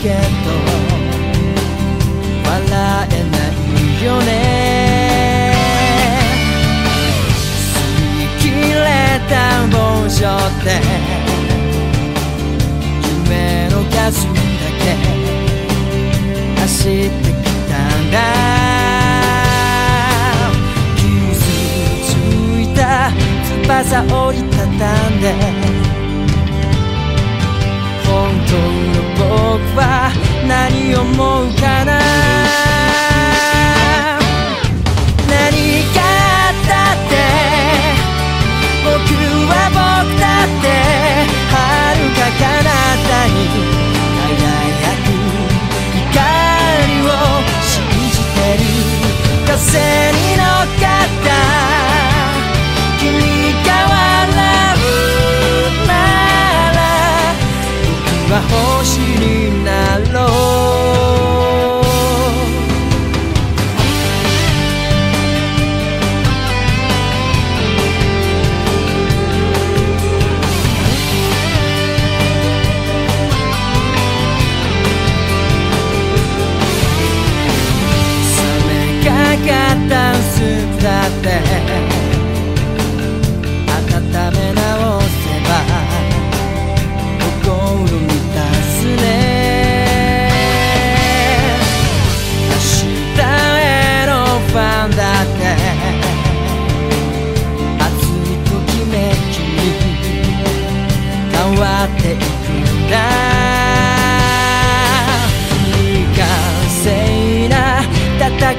けど笑えないよね。吸い切れた帽子で夢の数だけ走ってきたんだ。傷ついた翼折りたたんでは星になろう。冷めかかったスープだって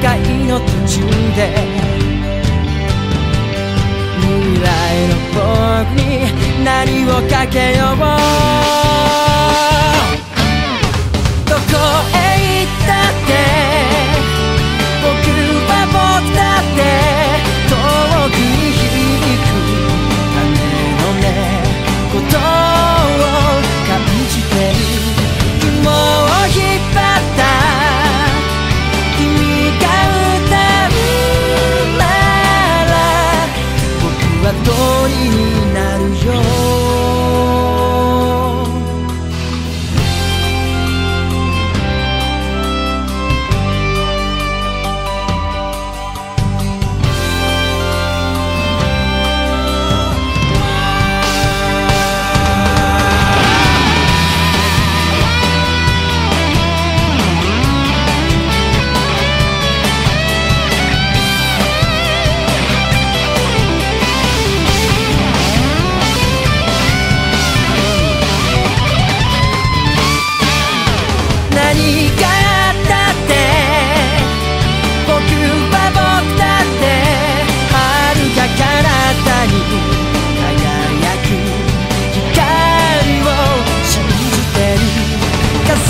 界の途中で。未来の僕に何をかけよう。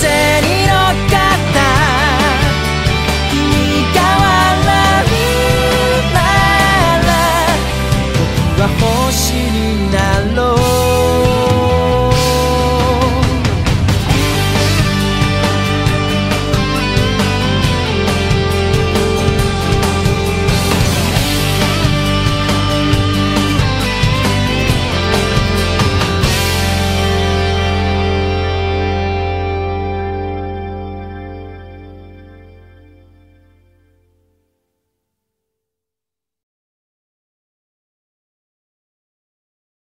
pretending